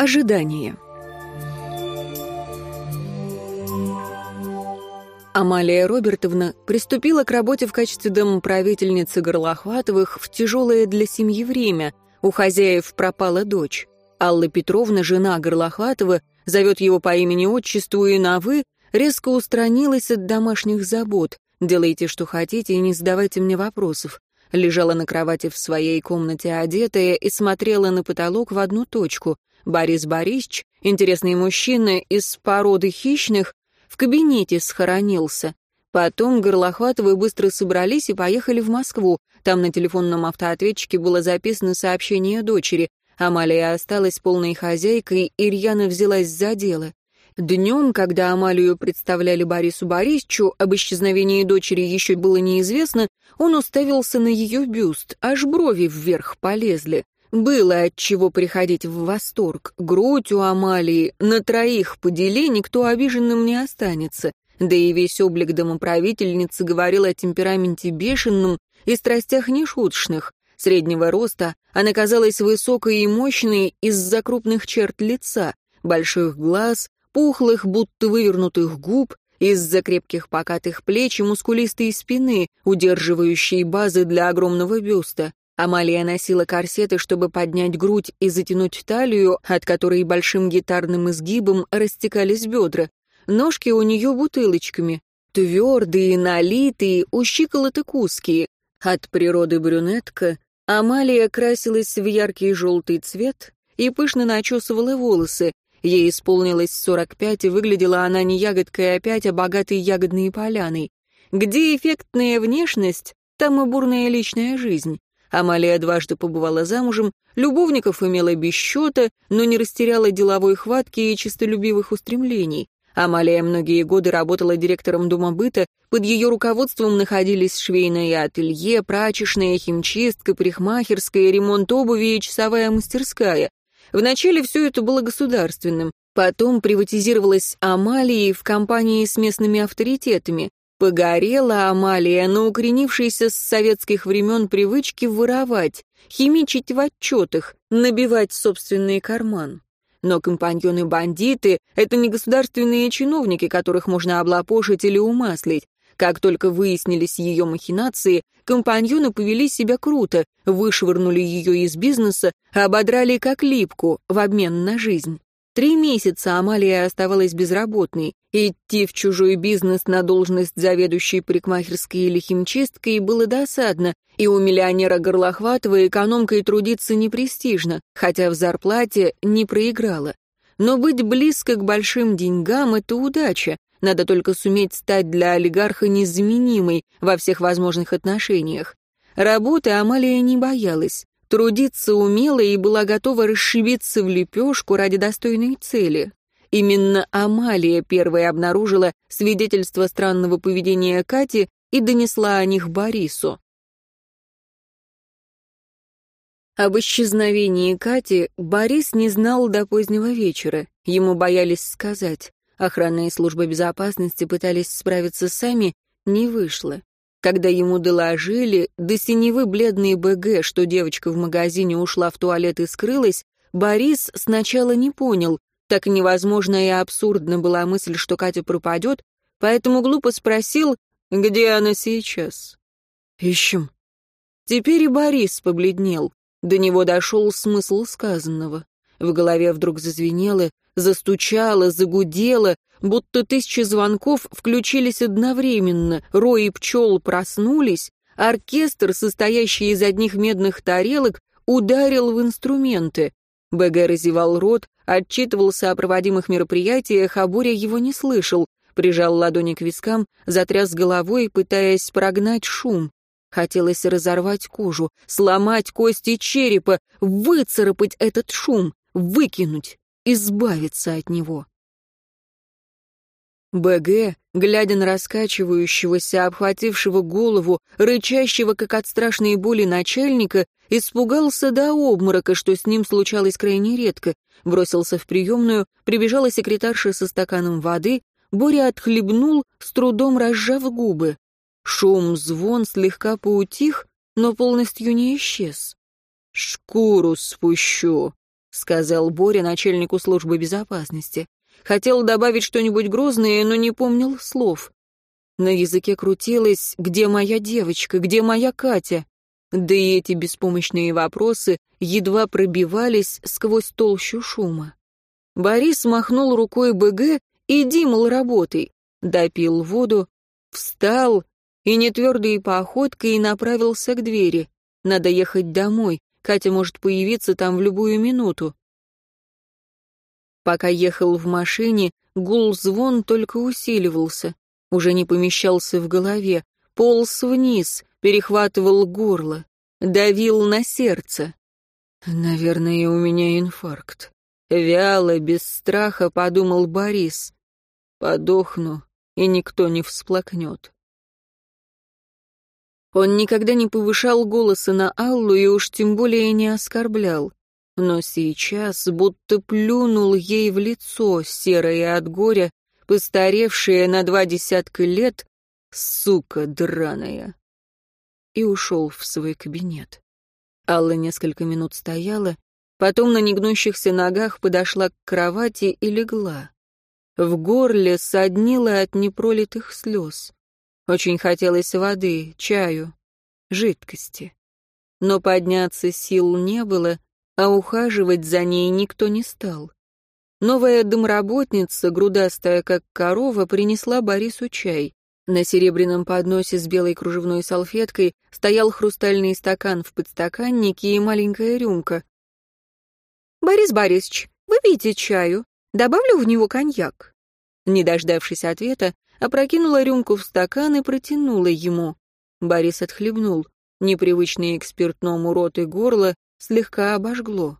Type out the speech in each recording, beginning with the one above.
Ожидание. Амалия Робертовна приступила к работе в качестве домоправительницы Горлохватовых в тяжелое для семьи время. У хозяев пропала дочь. Алла Петровна, жена Горлохватова, зовет его по имени-отчеству и на «вы», резко устранилась от домашних забот. «Делайте, что хотите, и не задавайте мне вопросов». Лежала на кровати в своей комнате одетая и смотрела на потолок в одну точку. Борис Борисович, интересный мужчина из породы хищных, в кабинете схоронился. Потом Горлохватовы быстро собрались и поехали в Москву. Там на телефонном автоответчике было записано сообщение дочери. Амалия осталась полной хозяйкой, и Рьяна взялась за дело. Днем, когда Амалию представляли Борису Борисовичу, об исчезновении дочери еще было неизвестно, он уставился на ее бюст, аж брови вверх полезли. Было от чего приходить в восторг. Грудь у Амалии на троих подели, никто обиженным не останется. Да и весь облик домоправительницы говорил о темпераменте бешеном и страстях нешуточных. Среднего роста она казалась высокой и мощной из-за крупных черт лица, больших глаз, пухлых, будто вывернутых губ, из-за крепких покатых плеч и мускулистой спины, удерживающей базы для огромного бюста. Амалия носила корсеты, чтобы поднять грудь и затянуть талию, от которой большим гитарным изгибом растекались бедра. Ножки у нее бутылочками, твердые, налитые, у щиколоток узкие. От природы брюнетка Амалия красилась в яркий желтый цвет и пышно начесывала волосы. Ей исполнилось сорок пять, и выглядела она не ягодкой опять, а богатой ягодной поляной. Где эффектная внешность, там и бурная личная жизнь. Амалия дважды побывала замужем, любовников имела без счета, но не растеряла деловой хватки и честолюбивых устремлений. Амалия многие годы работала директором дома быта, под ее руководством находились швейное ателье, прачечная, химчистка, парикмахерская, ремонт обуви и часовая мастерская. Вначале все это было государственным, потом приватизировалось Амалией в компании с местными авторитетами. Погорела Амалия на укоренившейся с советских времен привычке воровать, химичить в отчетах, набивать собственный карман. Но компаньоны-бандиты — это не государственные чиновники, которых можно облапошить или умаслить. Как только выяснились ее махинации, компаньоны повели себя круто, вышвырнули ее из бизнеса, ободрали как липку в обмен на жизнь. Три месяца Амалия оставалась безработной. Идти в чужой бизнес на должность заведующей парикмахерской или химчисткой было досадно, и у миллионера Горлохватова экономкой трудиться не престижно, хотя в зарплате не проиграла. Но быть близко к большим деньгам — это удача. Надо только суметь стать для олигарха незаменимой во всех возможных отношениях. Работы Амалия не боялась трудиться умела и была готова расшибиться в лепешку ради достойной цели. Именно Амалия первая обнаружила свидетельство странного поведения Кати и донесла о них Борису. Об исчезновении Кати Борис не знал до позднего вечера. Ему боялись сказать. Охрана и служба безопасности пытались справиться сами, не вышло. Когда ему доложили, до синевы бледный БГ, что девочка в магазине ушла в туалет и скрылась, Борис сначала не понял, так невозможно и абсурдна была мысль, что Катя пропадет, поэтому глупо спросил, где она сейчас. «Ищем». Теперь и Борис побледнел. До него дошел смысл сказанного. В голове вдруг зазвенело, застучало, загудело, будто тысячи звонков включились одновременно, рои пчел проснулись, оркестр, состоящий из одних медных тарелок, ударил в инструменты. БГ разевал рот, отчитывался о проводимых мероприятиях, а Боря его не слышал, прижал ладони к вискам, затряс головой, пытаясь прогнать шум. Хотелось разорвать кожу, сломать кости черепа, выцарапать этот шум, выкинуть, избавиться от него. БГ, глядя на раскачивающегося, обхватившего голову, рычащего, как от страшной боли начальника, испугался до обморока, что с ним случалось крайне редко, бросился в приемную, прибежала секретарша со стаканом воды, Боря отхлебнул, с трудом разжав губы. Шум, звон слегка поутих, но полностью не исчез. «Шкуру спущу», — сказал Боря начальнику службы безопасности. Хотел добавить что-нибудь грозное, но не помнил слов. На языке крутилось «Где моя девочка? Где моя Катя?» Да и эти беспомощные вопросы едва пробивались сквозь толщу шума. Борис махнул рукой БГ «Иди, мол, работай». Допил воду, встал и нетвердой походкой направился к двери. Надо ехать домой, Катя может появиться там в любую минуту. Пока ехал в машине, гул-звон только усиливался, уже не помещался в голове, полз вниз, перехватывал горло, давил на сердце. «Наверное, у меня инфаркт». Вяло, без страха, подумал Борис. «Подохну, и никто не всплакнет». Он никогда не повышал голоса на Аллу и уж тем более не оскорблял. Но сейчас будто плюнул ей в лицо, серое от горя, постаревшее на два десятка лет, сука драная. И ушел в свой кабинет. Алла несколько минут стояла, потом на негнущихся ногах подошла к кровати и легла. В горле соднило от непролитых слез. Очень хотелось воды, чаю, жидкости. Но подняться сил не было, а ухаживать за ней никто не стал. Новая домработница, грудастая как корова, принесла Борису чай. На серебряном подносе с белой кружевной салфеткой стоял хрустальный стакан в подстаканнике и маленькая рюмка. «Борис Борисович, выпейте чаю. Добавлю в него коньяк». Не дождавшись ответа, опрокинула рюмку в стакан и протянула ему. Борис отхлебнул. Непривычный к спиртному рот и горло слегка обожгло.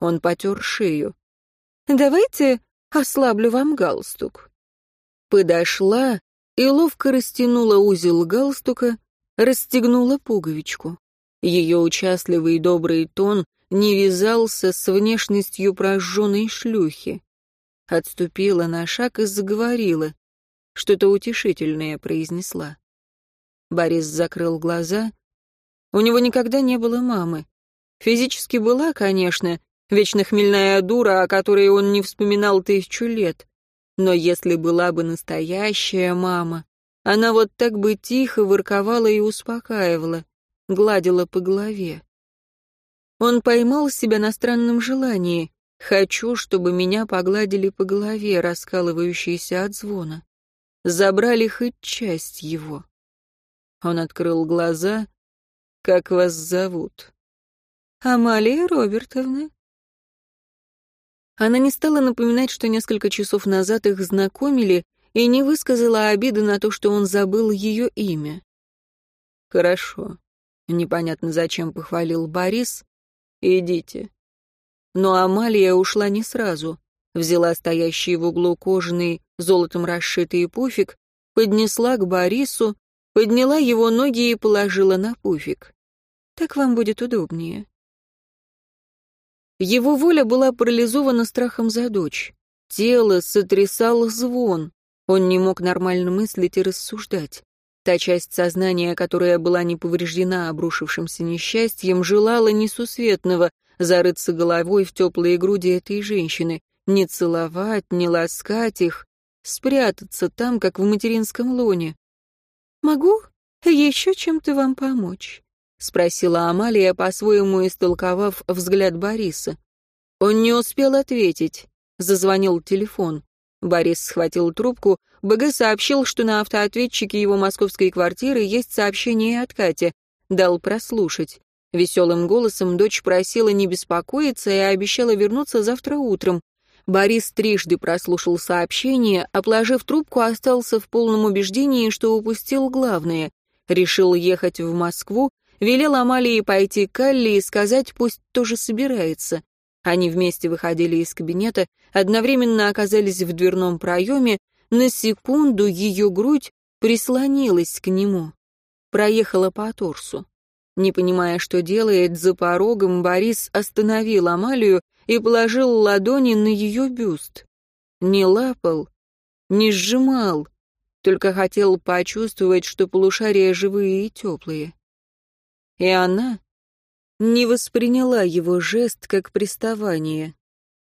Он потер шею. «Давайте ослаблю вам галстук». Подошла и ловко растянула узел галстука, расстегнула пуговичку. Ее участливый добрый тон не вязался с внешностью прожженной шлюхи. Отступила на шаг и заговорила. Что-то утешительное произнесла. Борис закрыл глаза. У него никогда не было мамы. Физически была, конечно, вечно хмельная дура, о которой он не вспоминал тысячу лет. Но если была бы настоящая мама, она вот так бы тихо ворковала и успокаивала, гладила по голове. Он поймал себя на странном желании. «Хочу, чтобы меня погладили по голове, раскалывающейся от звона» забрали хоть часть его. Он открыл глаза. «Как вас зовут?» «Амалия Робертовна». Она не стала напоминать, что несколько часов назад их знакомили, и не высказала обиды на то, что он забыл ее имя. «Хорошо», — непонятно зачем похвалил Борис. «Идите». Но Амалия ушла не сразу взяла стоящий в углу кожаный, золотом расшитый пуфик, поднесла к Борису, подняла его ноги и положила на пуфик. «Так вам будет удобнее». Его воля была парализована страхом за дочь. Тело сотрясало звон. Он не мог нормально мыслить и рассуждать. Та часть сознания, которая была не повреждена обрушившимся несчастьем, желала несусветного зарыться головой в теплые груди этой женщины, не целовать, не ласкать их, спрятаться там, как в материнском лоне. «Могу еще чем-то вам помочь?» — спросила Амалия, по-своему истолковав взгляд Бориса. Он не успел ответить. Зазвонил телефон. Борис схватил трубку. БГ сообщил, что на автоответчике его московской квартиры есть сообщение от Кати. Дал прослушать. Веселым голосом дочь просила не беспокоиться и обещала вернуться завтра утром. Борис трижды прослушал сообщение, обложив трубку, остался в полном убеждении, что упустил главное. Решил ехать в Москву, велел Амалии пойти к Алле и сказать, пусть тоже собирается. Они вместе выходили из кабинета, одновременно оказались в дверном проеме, на секунду ее грудь прислонилась к нему. Проехала по торсу. Не понимая, что делает, за порогом Борис остановил Амалию и положил ладони на ее бюст. Не лапал, не сжимал, только хотел почувствовать, что полушария живые и теплые. И она не восприняла его жест как приставание.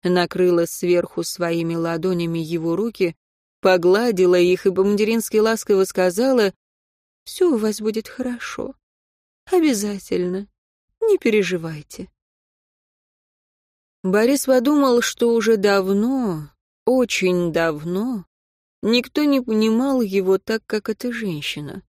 Накрыла сверху своими ладонями его руки, погладила их и по-матерински ласково сказала, «Все у вас будет хорошо. Обязательно. Не переживайте». Борис подумал, что уже давно, очень давно, никто не понимал его так, как эта женщина.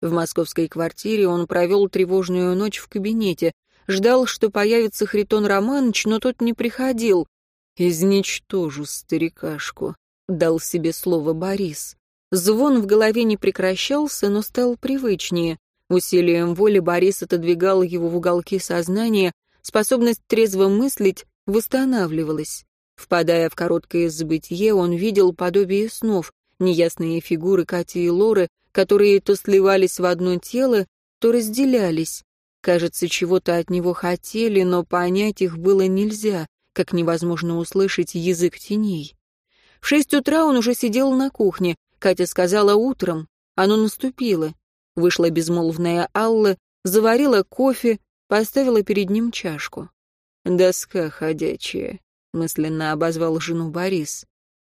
В московской квартире он провел тревожную ночь в кабинете, ждал, что появится Хритон Романович, но тот не приходил. «Изничтожу старикашку», — дал себе слово Борис. Звон в голове не прекращался, но стал привычнее. Усилием воли Борис отодвигал его в уголки сознания, способность трезво мыслить восстанавливалась. Впадая в короткое забытье, он видел подобие снов, неясные фигуры Кати и Лоры, которые то сливались в одно тело, то разделялись. Кажется, чего-то от него хотели, но понять их было нельзя, как невозможно услышать язык теней. В шесть утра он уже сидел на кухне. Катя сказала утром. Оно наступило. Вышла безмолвная Алла, заварила кофе, поставила перед ним чашку. «Доска ходячая», — мысленно обозвал жену Борис.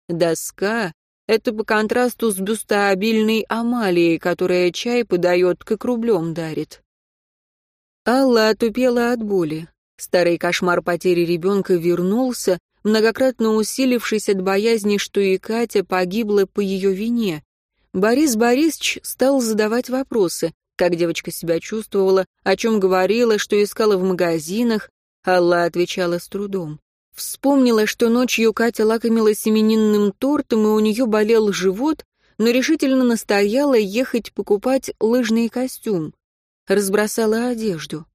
«Доска это по контрасту с бюстообильной Амалией, которая чай подает, как рублем дарит. Алла отупела от боли. Старый кошмар потери ребенка вернулся, многократно усилившись от боязни, что и Катя погибла по ее вине. Борис Борисович стал задавать вопросы, как девочка себя чувствовала, о чем говорила, что искала в магазинах. Алла отвечала с трудом. Вспомнила, что ночью Катя лакомилась именинным тортом, и у нее болел живот, но решительно настояла ехать покупать лыжный костюм. Разбросала одежду.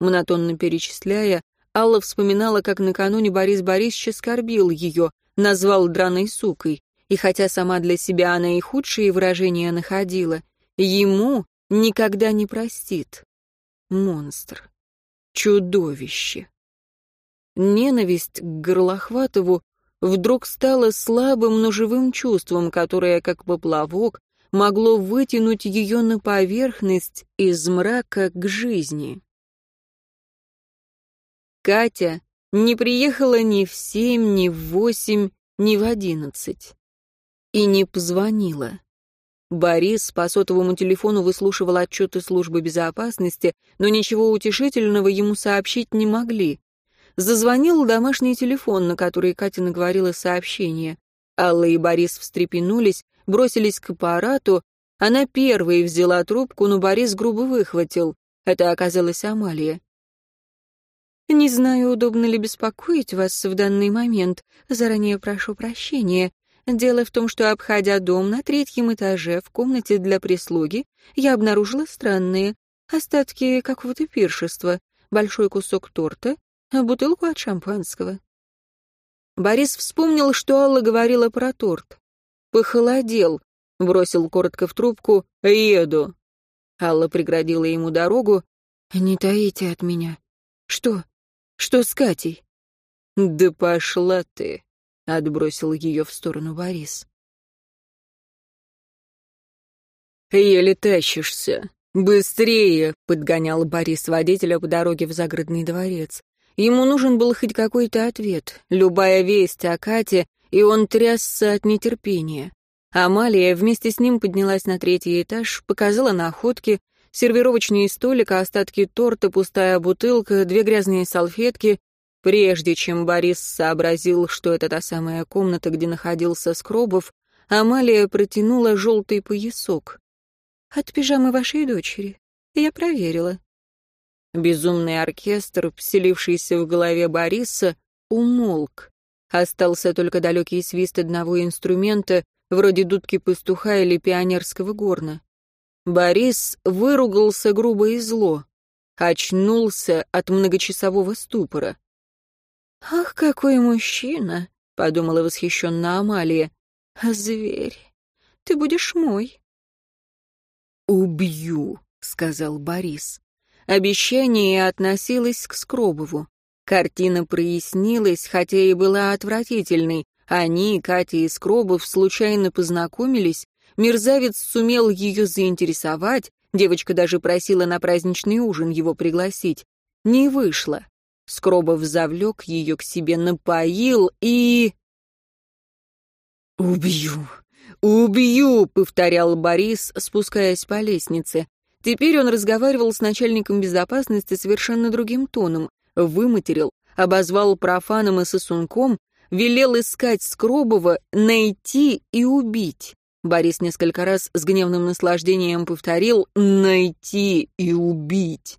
Монотонно перечисляя, Алла вспоминала, как накануне Борис Борисович оскорбил ее, назвал драной сукой, и хотя сама для себя она и худшие выражения находила, ему никогда не простит. Монстр. Чудовище. Ненависть к Горлохватову вдруг стала слабым, но живым чувством, которое, как поплавок, могло вытянуть ее на поверхность из мрака к жизни. Катя не приехала ни в семь, ни в восемь, ни в одиннадцать. И не позвонила. Борис по сотовому телефону выслушивал отчеты службы безопасности, но ничего утешительного ему сообщить не могли. Зазвонил домашний телефон, на который Катя наговорила сообщение. Алла и Борис встрепенулись, бросились к аппарату. Она первой взяла трубку, но Борис грубо выхватил. Это оказалась Амалия. «Не знаю, удобно ли беспокоить вас в данный момент. Заранее прошу прощения. Дело в том, что, обходя дом на третьем этаже в комнате для прислуги, я обнаружила странные остатки какого-то пиршества, большой кусок торта, бутылку от шампанского. Борис вспомнил, что Алла говорила про торт. Похолодел, бросил коротко в трубку «Еду». Алла преградила ему дорогу. «Не таите от меня. Что? Что с Катей?» «Да пошла ты», — отбросил ее в сторону Борис. «Еле тащишься. Быстрее!» — подгонял Борис водителя по дороге в загородный дворец. Ему нужен был хоть какой-то ответ, любая весть о Кате, и он трясся от нетерпения. Амалия вместе с ним поднялась на третий этаж, показала находки, сервировочный столик, остатки торта, пустая бутылка, две грязные салфетки. Прежде чем Борис сообразил, что это та самая комната, где находился Скробов, Амалия протянула желтый поясок. «От пижамы вашей дочери. Я проверила. Безумный оркестр, вселившийся в голове Бориса, умолк. Остался только далекий свист одного инструмента, вроде дудки пастуха или пионерского горна. Борис выругался грубо и зло. Очнулся от многочасового ступора. «Ах, какой мужчина!» — подумала восхищенно Амалия. «Зверь, ты будешь мой». «Убью», — сказал Борис. Обещание относилось к Скробову. Картина прояснилась, хотя и была отвратительной. Они, Катя и Скробов, случайно познакомились, мерзавец сумел ее заинтересовать, девочка даже просила на праздничный ужин его пригласить. Не вышло. Скробов завлек ее к себе, напоил и... «Убью! Убью!» — повторял Борис, спускаясь по лестнице. Теперь он разговаривал с начальником безопасности совершенно другим тоном, выматерил, обозвал профаном и сосунком, велел искать Скробова, найти и убить. Борис несколько раз с гневным наслаждением повторил «найти и убить».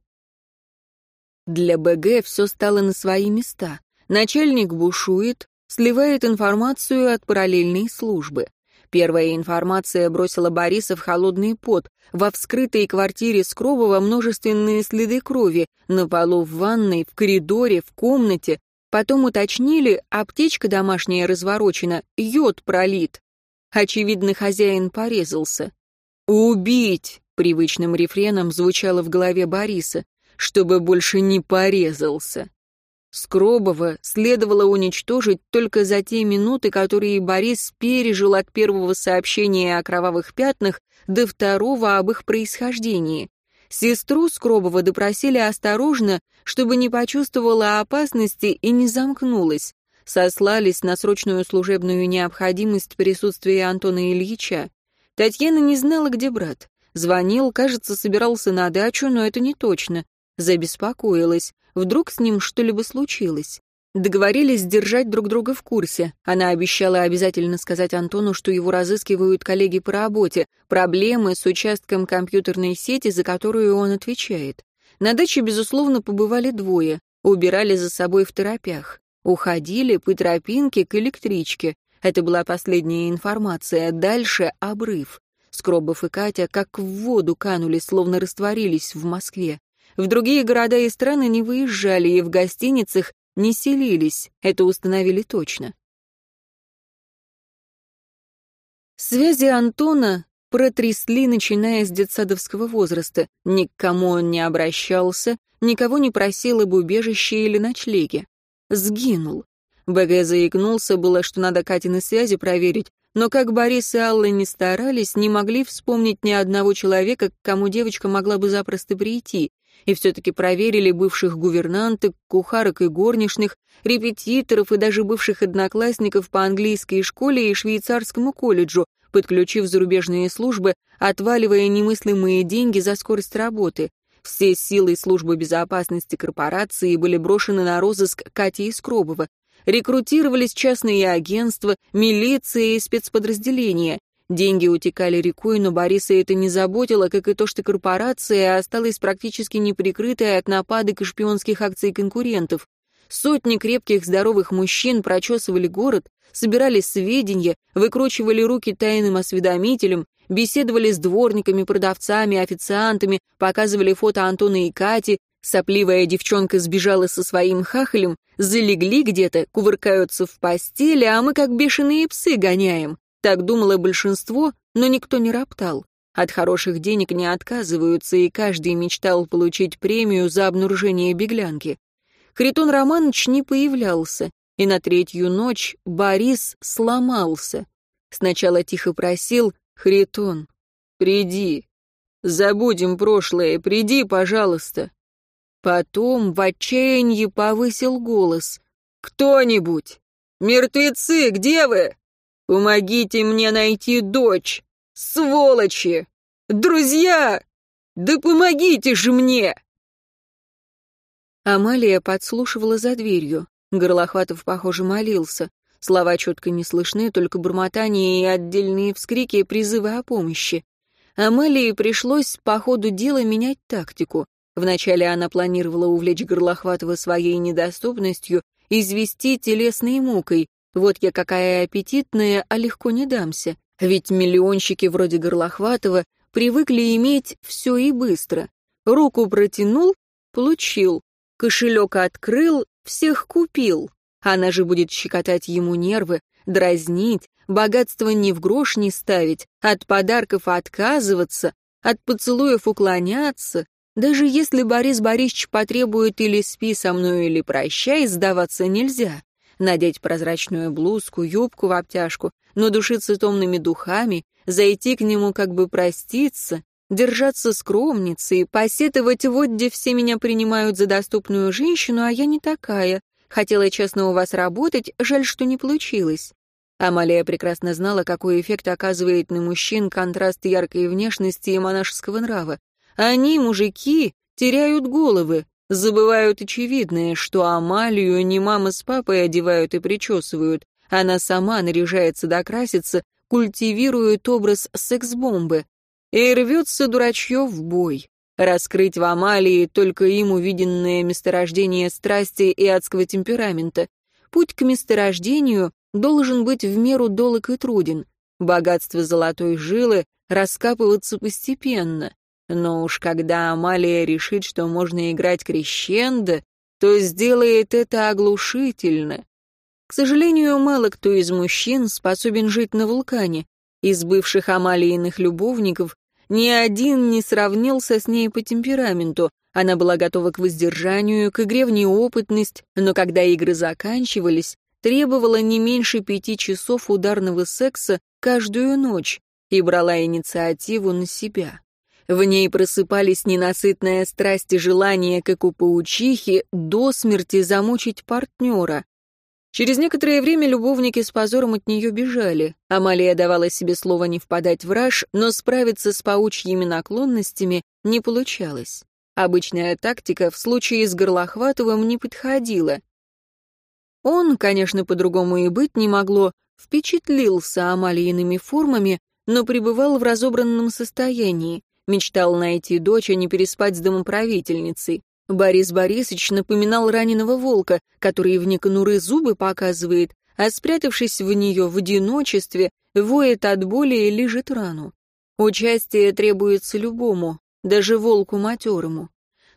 Для БГ все стало на свои места. Начальник бушует, сливает информацию от параллельной службы. Первая информация бросила Бориса в холодный пот. Во вскрытой квартире Скробова множественные следы крови, на полу в ванной, в коридоре, в комнате. Потом уточнили, аптечка домашняя разворочена, йод пролит. Очевидно, хозяин порезался. «Убить!» — привычным рефреном звучало в голове Бориса чтобы больше не порезался. Скробова следовало уничтожить только за те минуты, которые Борис пережил от первого сообщения о кровавых пятнах до второго об их происхождении. Сестру Скробова допросили осторожно, чтобы не почувствовала опасности и не замкнулась. Сослались на срочную служебную необходимость присутствия Антона Ильича. Татьяна не знала, где брат. Звонил, кажется, собирался на дачу, но это не точно. Забеспокоилась. Вдруг с ним что-либо случилось. Договорились держать друг друга в курсе. Она обещала обязательно сказать Антону, что его разыскивают коллеги по работе, проблемы с участком компьютерной сети, за которую он отвечает. На даче, безусловно, побывали двое, убирали за собой в торопях. Уходили по тропинке к электричке. Это была последняя информация. Дальше — обрыв. Скробов и Катя как в воду канули, словно растворились в Москве. В другие города и страны не выезжали и в гостиницах не селились, это установили точно. Связи Антона протрясли, начиная с детсадовского возраста. Ни к кому он не обращался, никого не просил об убежище или ночлеге. Сгинул. БГ заикнулся было, что надо Катины связи проверить, но как Борис и Алла не старались, не могли вспомнить ни одного человека, к кому девочка могла бы запросто прийти, и все-таки проверили бывших гувернанток, кухарок и горничных, репетиторов и даже бывших одноклассников по английской школе и швейцарскому колледжу, подключив зарубежные службы, отваливая немыслимые деньги за скорость работы. Все силы службы безопасности корпорации были брошены на розыск Кати Искробова. Рекрутировались частные агентства, милиция и спецподразделения. Деньги утекали рекой, но Бориса это не заботило, как и то, что корпорация осталась практически неприкрытой от нападок и шпионских акций конкурентов. Сотни крепких здоровых мужчин прочесывали город, собирали сведения, выкручивали руки тайным осведомителям, беседовали с дворниками, продавцами, официантами, показывали фото Антона и Кати, сопливая девчонка сбежала со своим хахалем, залегли где-то, кувыркаются в постели, а мы как бешеные псы гоняем. Так думало большинство, но никто не роптал. От хороших денег не отказываются, и каждый мечтал получить премию за обнаружение беглянки. Хритон Романович не появлялся, и на третью ночь Борис сломался. Сначала тихо просил «Хритон, приди, забудем прошлое, приди, пожалуйста». Потом в отчаянии повысил голос. «Кто-нибудь! Мертвецы, где вы?» Помогите мне найти дочь! Сволочи! Друзья! Да помогите же мне!» Амалия подслушивала за дверью. Горлохватов, похоже, молился. Слова четко не слышны, только бормотание и отдельные вскрики и призывы о помощи. Амалии пришлось по ходу дела менять тактику. Вначале она планировала увлечь Горлохватова своей недоступностью, извести телесной мукой, вот я какая аппетитная, а легко не дамся. Ведь миллионщики вроде Горлохватова привыкли иметь все и быстро. Руку протянул — получил. Кошелек открыл — всех купил. Она же будет щекотать ему нервы, дразнить, богатство ни в грош не ставить, от подарков отказываться, от поцелуев уклоняться. Даже если Борис Борисович потребует или спи со мной, или прощай, сдаваться нельзя надеть прозрачную блузку, юбку в обтяжку, но душиться томными духами, зайти к нему как бы проститься, держаться скромницы, посетовать вот где все меня принимают за доступную женщину, а я не такая. Хотела честно у вас работать, жаль, что не получилось. Амалия прекрасно знала, какой эффект оказывает на мужчин контраст яркой внешности и монашеского нрава. Они, мужики, теряют головы, забывают очевидное, что Амалию не мама с папой одевают и причесывают. Она сама наряжается докраситься, культивирует образ секс-бомбы. И рвется дурачье в бой. Раскрыть в Амалии только им увиденное месторождение страсти и адского темперамента. Путь к месторождению должен быть в меру долг и труден. Богатство золотой жилы раскапываться постепенно. Но уж когда Амалия решит, что можно играть крещендо, то сделает это оглушительно. К сожалению, мало кто из мужчин способен жить на вулкане. Из бывших Амалииных любовников ни один не сравнился с ней по темпераменту. Она была готова к воздержанию, к игре в неопытность, но когда игры заканчивались, требовала не меньше пяти часов ударного секса каждую ночь и брала инициативу на себя. В ней просыпались ненасытная страсть и желание, как у паучихи, до смерти замучить партнера. Через некоторое время любовники с позором от нее бежали. Амалия давала себе слово не впадать в раж, но справиться с паучьими наклонностями не получалось. Обычная тактика в случае с Горлохватовым не подходила. Он, конечно, по-другому и быть не могло, впечатлился Амалииными формами, но пребывал в разобранном состоянии, мечтал найти дочь, а не переспать с домоправительницей. Борис Борисович напоминал раненого волка, который вне конуры зубы показывает, а спрятавшись в нее в одиночестве, воет от боли и лежит рану. Участие требуется любому, даже волку матерому.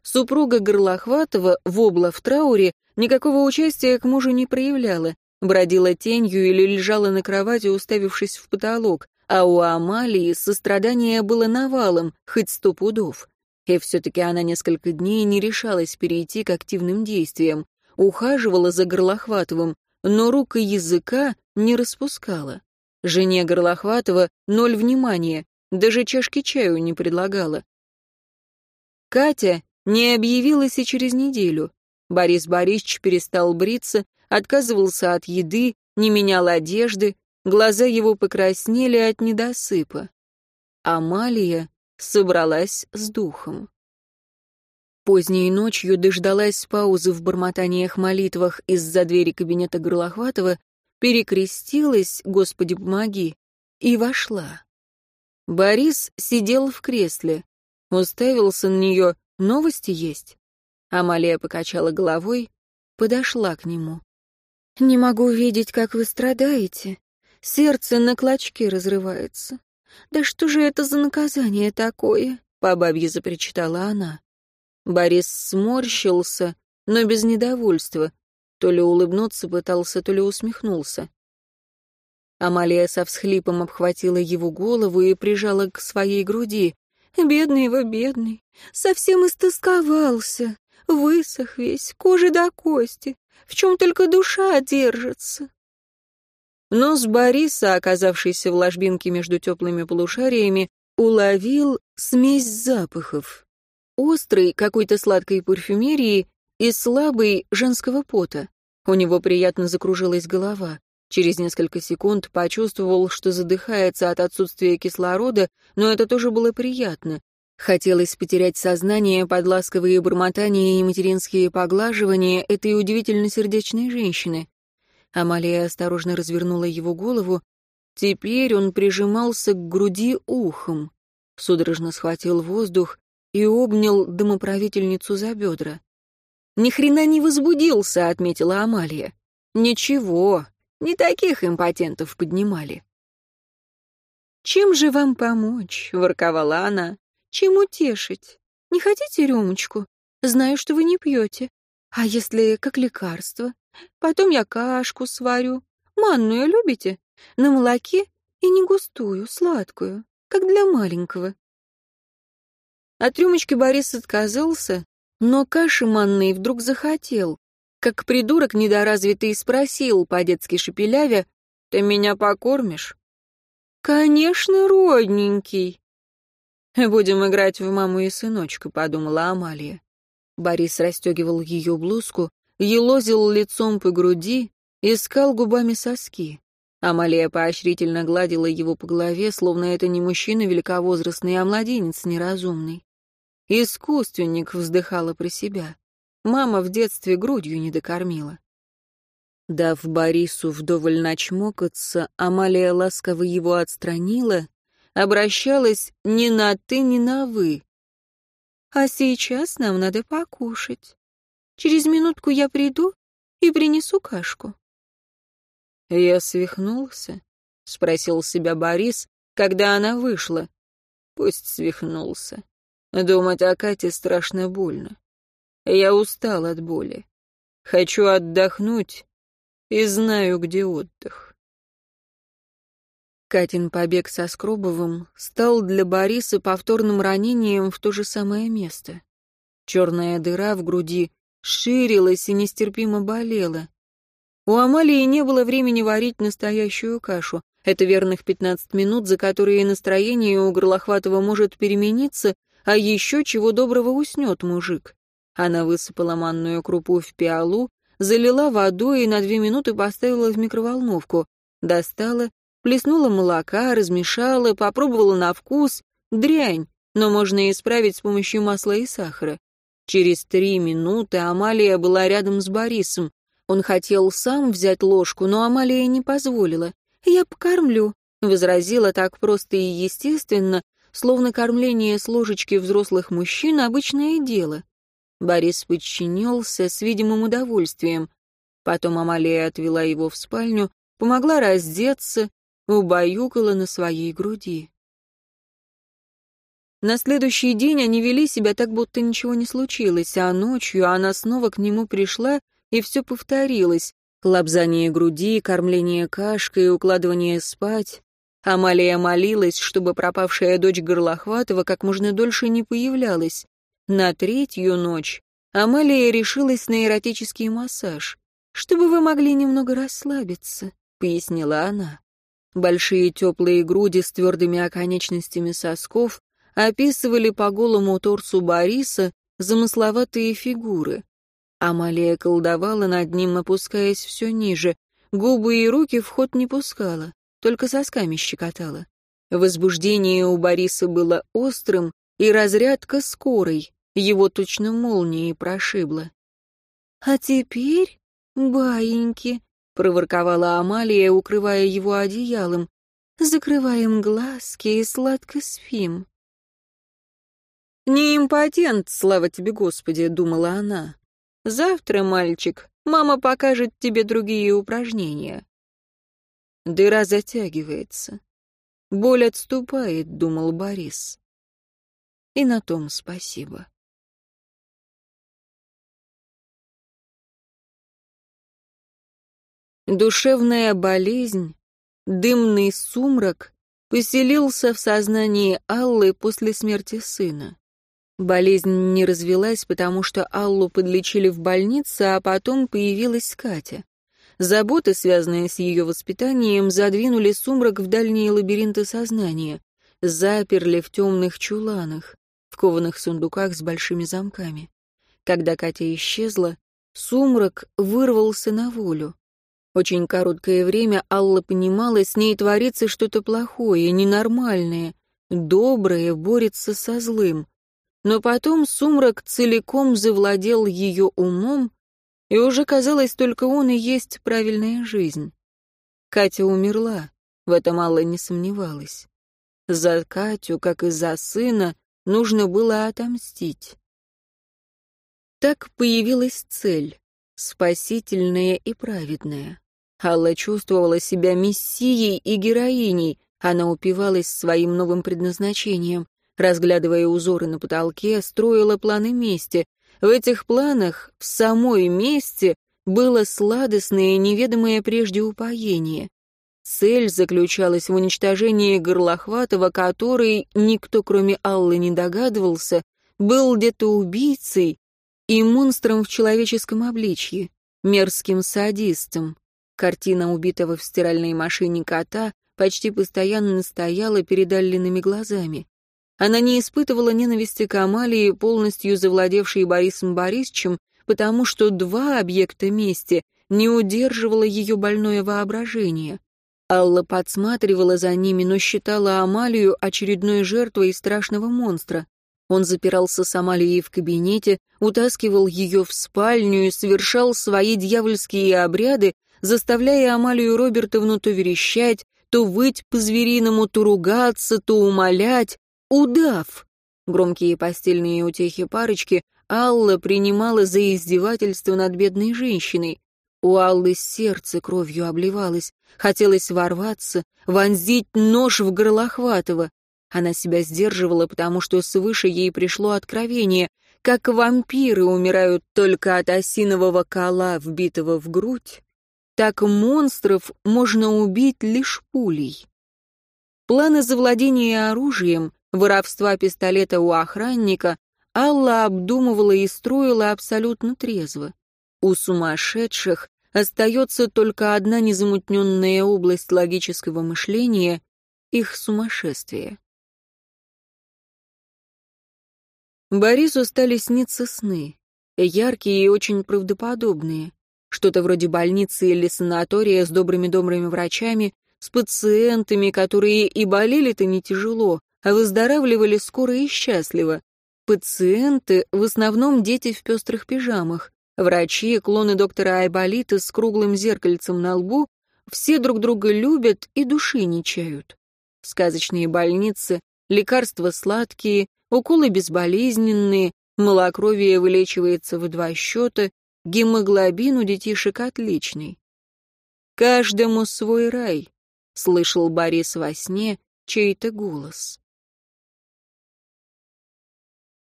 Супруга Горлохватова, вобла в трауре, никакого участия к мужу не проявляла, бродила тенью или лежала на кровати, уставившись в потолок, а у Амалии сострадание было навалом, хоть сто пудов. И все-таки она несколько дней не решалась перейти к активным действиям, ухаживала за Горлохватовым, но рук и языка не распускала. Жене Горлохватова ноль внимания, даже чашки чаю не предлагала. Катя не объявилась и через неделю. Борис Борисович перестал бриться, отказывался от еды, не менял одежды, глаза его покраснели от недосыпа. Амалия собралась с духом. Поздней ночью дождалась паузы в бормотаниях-молитвах из-за двери кабинета Горлохватова, перекрестилась, Господи, помоги, и вошла. Борис сидел в кресле, уставился на нее, Новости есть?» Амалия покачала головой, подошла к нему. «Не могу видеть, как вы страдаете. Сердце на клочки разрывается. Да что же это за наказание такое?» — по бабье запричитала она. Борис сморщился, но без недовольства. То ли улыбнуться пытался, то ли усмехнулся. Амалия со всхлипом обхватила его голову и прижала к своей груди. Бедный его, бедный, совсем истосковался, высох весь, кожи до кости, в чем только душа держится. Нос Бориса, оказавшийся в ложбинке между теплыми полушариями, уловил смесь запахов. Острый какой-то сладкой парфюмерии и слабый женского пота. У него приятно закружилась голова. Через несколько секунд почувствовал, что задыхается от отсутствия кислорода, но это тоже было приятно. Хотелось потерять сознание под ласковые бормотания и материнские поглаживания этой удивительно сердечной женщины. Амалия осторожно развернула его голову. Теперь он прижимался к груди ухом. Судорожно схватил воздух и обнял домоправительницу за бедра. «Ни хрена не возбудился», — отметила Амалия. «Ничего, не таких импотентов поднимали. «Чем же вам помочь?» — ворковала она. «Чем утешить? Не хотите рюмочку? Знаю, что вы не пьете. А если как лекарство? Потом я кашку сварю. Манную любите? На молоке и не густую, сладкую, как для маленького». От рюмочки Борис отказался, но каши манной вдруг захотел как придурок недоразвитый спросил, по-детски шепелявя, «Ты меня покормишь?» «Конечно, родненький». «Будем играть в маму и сыночка», — подумала Амалия. Борис расстегивал ее блузку, елозил лицом по груди, искал губами соски. Амалия поощрительно гладила его по голове, словно это не мужчина великовозрастный, а младенец неразумный. Искусственник вздыхала про себя. Мама в детстве грудью не докормила. Дав Борису вдоволь начмокаться, Амалия ласково его отстранила, обращалась не на «ты», не на «вы». «А сейчас нам надо покушать. Через минутку я приду и принесу кашку». «Я свихнулся?» — спросил себя Борис, когда она вышла. Пусть свихнулся. Думать о Кате страшно больно. Я устал от боли. Хочу отдохнуть и знаю, где отдых. Катин побег со Скробовым стал для Бориса повторным ранением в то же самое место. Черная дыра в груди ширилась и нестерпимо болела. У Амалии не было времени варить настоящую кашу. Это верных пятнадцать минут, за которые настроение у Горлохватова может перемениться, а еще чего доброго уснет мужик. Она высыпала манную крупу в пиалу, залила водой и на две минуты поставила в микроволновку. Достала, плеснула молока, размешала, попробовала на вкус. Дрянь, но можно исправить с помощью масла и сахара. Через три минуты Амалия была рядом с Борисом. Он хотел сам взять ложку, но Амалия не позволила. «Я покормлю», — возразила так просто и естественно, словно кормление с ложечки взрослых мужчин — обычное дело. Борис подчинился с видимым удовольствием. Потом Амалия отвела его в спальню, помогла раздеться, убаюкала на своей груди. На следующий день они вели себя так, будто ничего не случилось, а ночью она снова к нему пришла и все повторилось. Лобзание груди, кормление кашкой, укладывание спать. Амалия молилась, чтобы пропавшая дочь Горлохватова как можно дольше не появлялась. На третью ночь Амалия решилась на эротический массаж. «Чтобы вы могли немного расслабиться», — пояснила она. Большие теплые груди с твердыми оконечностями сосков описывали по голому торсу Бориса замысловатые фигуры. Амалия колдовала над ним, опускаясь все ниже. Губы и руки в ход не пускала, только сосками щекотала. Возбуждение у Бориса было острым и разрядка скорой, его точно молнией прошибло. «А теперь, баиньки», — проворковала Амалия, укрывая его одеялом, «закрываем глазки и сладко спим». «Не импотент, слава тебе, Господи», — думала она. Завтра, мальчик, мама покажет тебе другие упражнения. Дыра затягивается. Боль отступает, думал Борис. И на том спасибо. Душевная болезнь, дымный сумрак поселился в сознании Аллы после смерти сына. Болезнь не развелась, потому что Аллу подлечили в больнице, а потом появилась Катя. Заботы, связанные с ее воспитанием, задвинули сумрак в дальние лабиринты сознания, заперли в темных чуланах, в кованых сундуках с большими замками. Когда Катя исчезла, сумрак вырвался на волю. Очень короткое время Алла понимала, с ней творится что-то плохое, ненормальное, доброе борется со злым но потом сумрак целиком завладел ее умом, и уже казалось, только он и есть правильная жизнь. Катя умерла, в этом Алла не сомневалась. За Катю, как и за сына, нужно было отомстить. Так появилась цель, спасительная и праведная. Алла чувствовала себя мессией и героиней, она упивалась своим новым предназначением разглядывая узоры на потолке, строила планы мести. В этих планах, в самой месте, было сладостное, неведомое прежде упоение. Цель заключалась в уничтожении Горлохватова, который, никто кроме Аллы не догадывался, был где-то убийцей и монстром в человеческом обличье, мерзким садистом. Картина убитого в стиральной машине кота почти постоянно стояла перед Аллиными глазами. Она не испытывала ненависти к Амалии, полностью завладевшей Борисом Борисовичем, потому что два объекта мести не удерживало ее больное воображение. Алла подсматривала за ними, но считала Амалию очередной жертвой страшного монстра. Он запирался с Амалией в кабинете, утаскивал ее в спальню и совершал свои дьявольские обряды, заставляя Амалию Робертовну то верещать, то выть по-звериному, то ругаться, то умолять. «Удав!» Громкие постельные утехи парочки Алла принимала за издевательство над бедной женщиной. У Аллы сердце кровью обливалось, хотелось ворваться, вонзить нож в горлохватого. Она себя сдерживала, потому что свыше ей пришло откровение. Как вампиры умирают только от осинового кола, вбитого в грудь, так монстров можно убить лишь пулей. Планы завладения оружием, воровства пистолета у охранника Алла обдумывала и строила абсолютно трезво. У сумасшедших остается только одна незамутненная область логического мышления — их сумасшествие. Борису стали сниться сны, яркие и очень правдоподобные. Что-то вроде больницы или санатория с добрыми-добрыми врачами, с пациентами, которые и болели-то не тяжело, выздоравливали скоро и счастливо. Пациенты — в основном дети в пестрых пижамах. Врачи, клоны доктора Айболита с круглым зеркальцем на лбу, все друг друга любят и души не чают. Сказочные больницы, лекарства сладкие, уколы безболезненные, малокровие вылечивается в два счета, Гемоглобин у детишек отличный. «Каждому свой рай», — слышал Борис во сне чей-то голос.